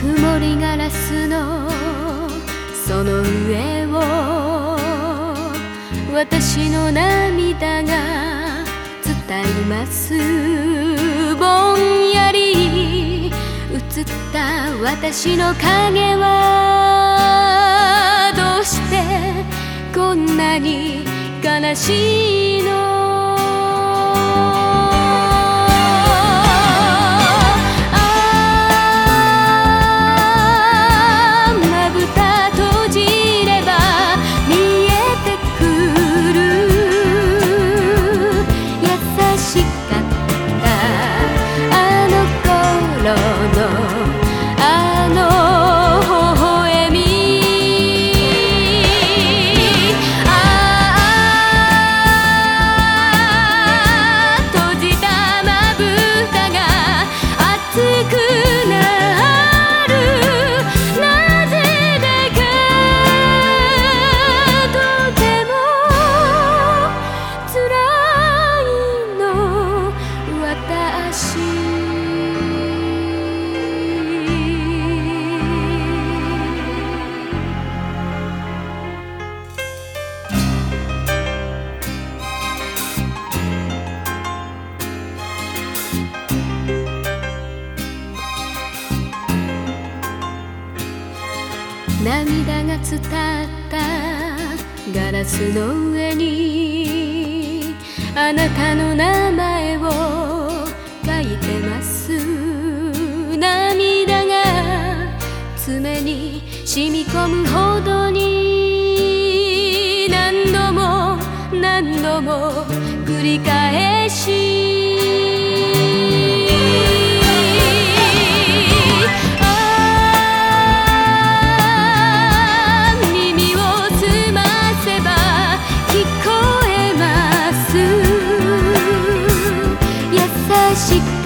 曇りガラスの。その上を私の涙が伝います。ぼんやり映った私の影は。どうしてこんなに悲しい lana 涙が伝ったガラスの上にあなたの名前を書いてます涙が爪に染み込むほどに何度も何度も繰り返ししく